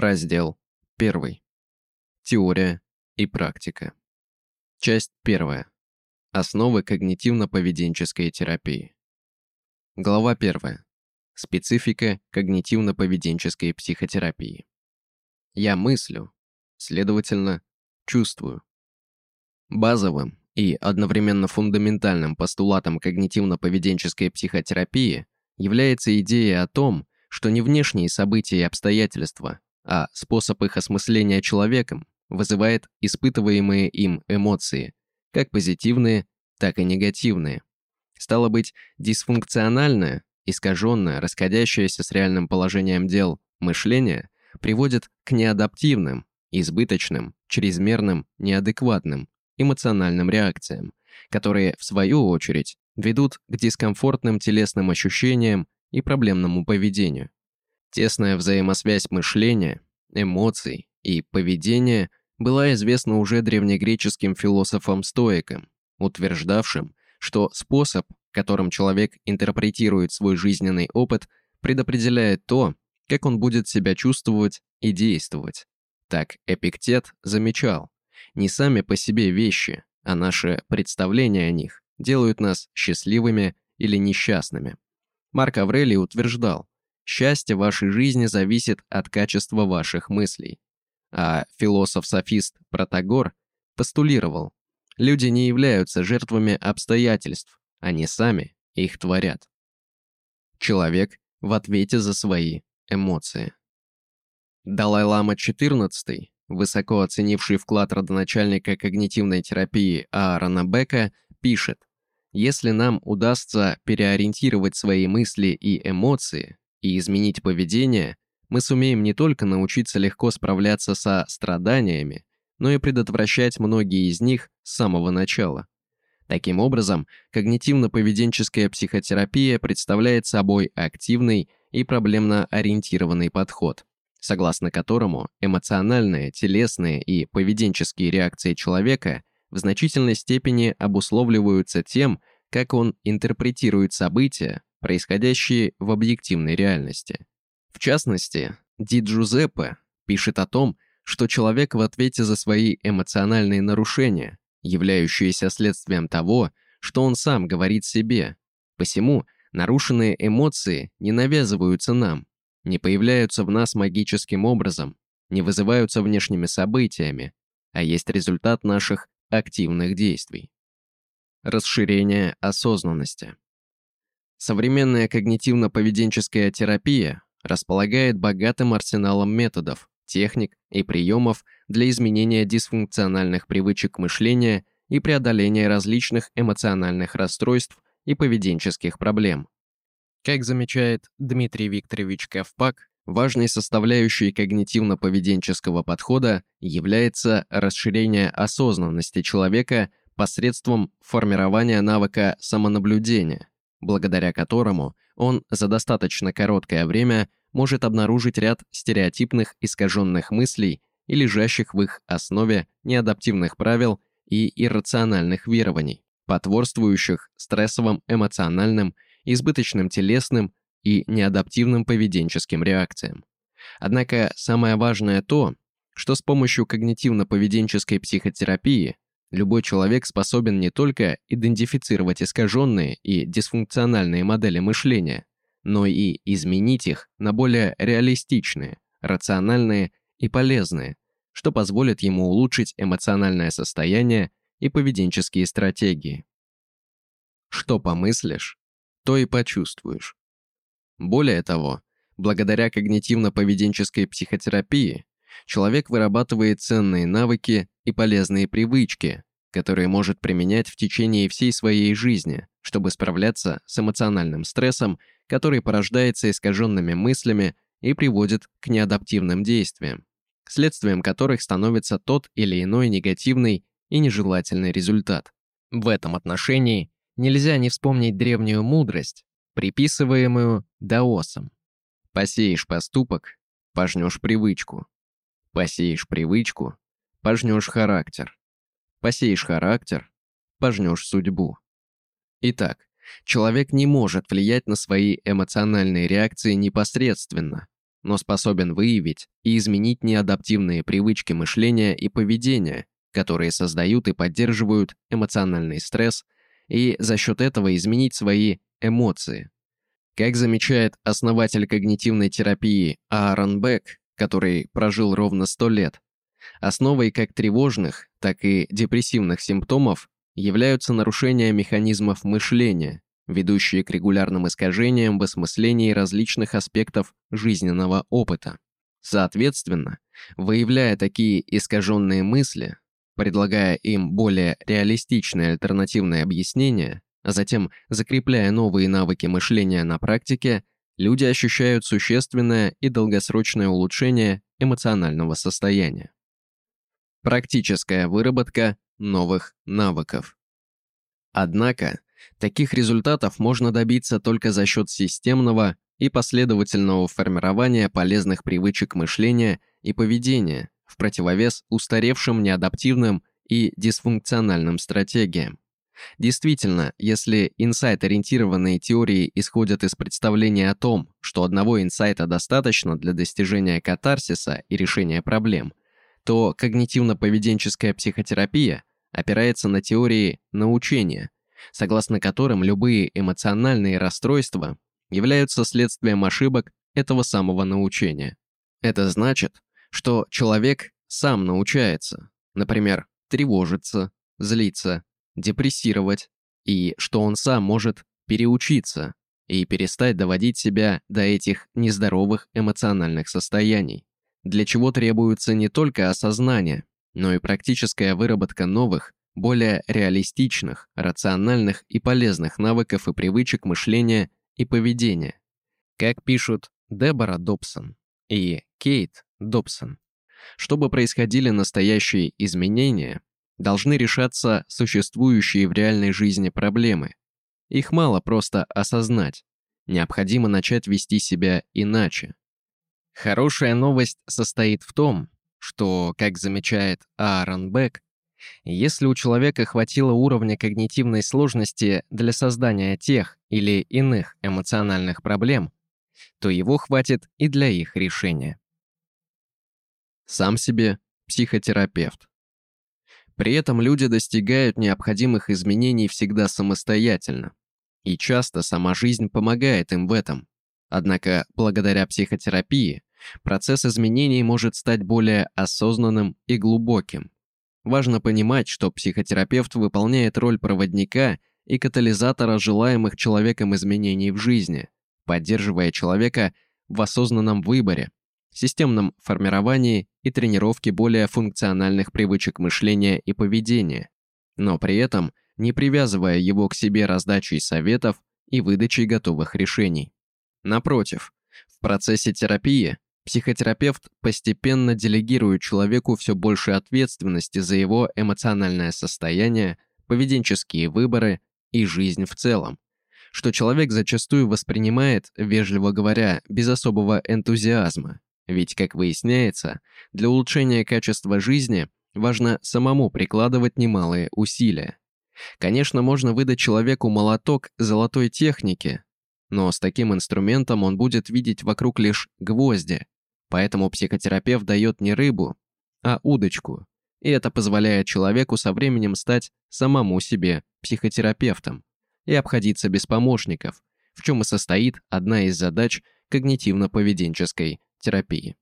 Раздел 1. Теория и практика. Часть 1. Основы когнитивно-поведенческой терапии. Глава 1. Специфика когнитивно-поведенческой психотерапии. Я мыслю, следовательно, чувствую. Базовым и одновременно фундаментальным постулатом когнитивно-поведенческой психотерапии является идея о том, что не внешние события и обстоятельства, а способ их осмысления человеком вызывает испытываемые им эмоции, как позитивные, так и негативные. Стало быть, дисфункциональное, искаженное, расходящееся с реальным положением дел мышление приводит к неадаптивным, избыточным, чрезмерным, неадекватным, эмоциональным реакциям, которые, в свою очередь, ведут к дискомфортным телесным ощущениям и проблемному поведению. Тесная взаимосвязь мышления, эмоций и поведения была известна уже древнегреческим философам-стоикам, утверждавшим, что способ, которым человек интерпретирует свой жизненный опыт, предопределяет то, как он будет себя чувствовать и действовать. Так Эпиктет замечал, не сами по себе вещи, а наше представление о них делают нас счастливыми или несчастными. Марк Аврелий утверждал, счастье вашей жизни зависит от качества ваших мыслей. А философ-софист Протагор постулировал, люди не являются жертвами обстоятельств, они сами их творят. Человек в ответе за свои эмоции. Далай-лама XIV, высоко оценивший вклад родоначальника когнитивной терапии Аарона Бека, пишет, если нам удастся переориентировать свои мысли и эмоции и изменить поведение, мы сумеем не только научиться легко справляться со страданиями, но и предотвращать многие из них с самого начала. Таким образом, когнитивно-поведенческая психотерапия представляет собой активный и проблемно ориентированный подход, согласно которому эмоциональные, телесные и поведенческие реакции человека в значительной степени обусловливаются тем, как он интерпретирует события, происходящие в объективной реальности. В частности, Ди Джузеппе пишет о том, что человек в ответе за свои эмоциональные нарушения, являющиеся следствием того, что он сам говорит себе. Посему нарушенные эмоции не навязываются нам, не появляются в нас магическим образом, не вызываются внешними событиями, а есть результат наших активных действий. Расширение осознанности. Современная когнитивно-поведенческая терапия располагает богатым арсеналом методов, техник и приемов для изменения дисфункциональных привычек мышления и преодоления различных эмоциональных расстройств и поведенческих проблем. Как замечает Дмитрий Викторович Ковпак, важной составляющей когнитивно-поведенческого подхода является расширение осознанности человека посредством формирования навыка самонаблюдения, благодаря которому он за достаточно короткое время может обнаружить ряд стереотипных искаженных мыслей и лежащих в их основе неадаптивных правил и иррациональных верований, потворствующих стрессовым эмоциональным, избыточным телесным и неадаптивным поведенческим реакциям. Однако самое важное то, что с помощью когнитивно-поведенческой психотерапии Любой человек способен не только идентифицировать искаженные и дисфункциональные модели мышления, но и изменить их на более реалистичные, рациональные и полезные, что позволит ему улучшить эмоциональное состояние и поведенческие стратегии. Что помыслишь, то и почувствуешь. Более того, благодаря когнитивно-поведенческой психотерапии человек вырабатывает ценные навыки и полезные привычки, которые может применять в течение всей своей жизни, чтобы справляться с эмоциональным стрессом, который порождается искаженными мыслями и приводит к неадаптивным действиям, следствием которых становится тот или иной негативный и нежелательный результат. В этом отношении нельзя не вспомнить древнюю мудрость, приписываемую даосам. Посеешь поступок, пожнешь привычку. Посеешь привычку, пожнешь характер. Посеешь характер, пожнешь судьбу. Итак, человек не может влиять на свои эмоциональные реакции непосредственно, но способен выявить и изменить неадаптивные привычки мышления и поведения, которые создают и поддерживают эмоциональный стресс, и за счет этого изменить свои эмоции. Как замечает основатель когнитивной терапии Аарон Бек, который прожил ровно 100 лет, основой как тревожных, так и депрессивных симптомов являются нарушения механизмов мышления, ведущие к регулярным искажениям в осмыслении различных аспектов жизненного опыта. Соответственно, выявляя такие искаженные мысли, предлагая им более реалистичные альтернативные объяснения, а затем закрепляя новые навыки мышления на практике, люди ощущают существенное и долгосрочное улучшение эмоционального состояния. Практическая выработка новых навыков. Однако, таких результатов можно добиться только за счет системного и последовательного формирования полезных привычек мышления и поведения в противовес устаревшим неадаптивным и дисфункциональным стратегиям. Действительно, если инсайт-ориентированные теории исходят из представления о том, что одного инсайта достаточно для достижения катарсиса и решения проблем, то когнитивно-поведенческая психотерапия опирается на теории научения, согласно которым любые эмоциональные расстройства являются следствием ошибок этого самого научения. Это значит, что человек сам научается, например, тревожиться, злиться, депрессировать, и что он сам может переучиться и перестать доводить себя до этих нездоровых эмоциональных состояний, для чего требуется не только осознание, но и практическая выработка новых, более реалистичных, рациональных и полезных навыков и привычек мышления и поведения. Как пишут Дебора Добсон и Кейт Добсон, чтобы происходили настоящие изменения, должны решаться существующие в реальной жизни проблемы. Их мало просто осознать. Необходимо начать вести себя иначе. Хорошая новость состоит в том, что, как замечает Аарон Бек, если у человека хватило уровня когнитивной сложности для создания тех или иных эмоциональных проблем, то его хватит и для их решения. Сам себе психотерапевт. При этом люди достигают необходимых изменений всегда самостоятельно. И часто сама жизнь помогает им в этом. Однако, благодаря психотерапии, процесс изменений может стать более осознанным и глубоким. Важно понимать, что психотерапевт выполняет роль проводника и катализатора желаемых человеком изменений в жизни, поддерживая человека в осознанном выборе, системном формировании и тренировке более функциональных привычек мышления и поведения, но при этом не привязывая его к себе раздачей советов и выдачей готовых решений. Напротив, в процессе терапии психотерапевт постепенно делегирует человеку все больше ответственности за его эмоциональное состояние, поведенческие выборы и жизнь в целом, что человек зачастую воспринимает, вежливо говоря, без особого энтузиазма. Ведь, как выясняется, для улучшения качества жизни важно самому прикладывать немалые усилия. Конечно, можно выдать человеку молоток золотой техники, но с таким инструментом он будет видеть вокруг лишь гвозди, Поэтому психотерапевт дает не рыбу, а удочку. И это позволяет человеку со временем стать самому себе психотерапевтом и обходиться без помощников, в чем и состоит одна из задач когнитивно-поведенческой терапии.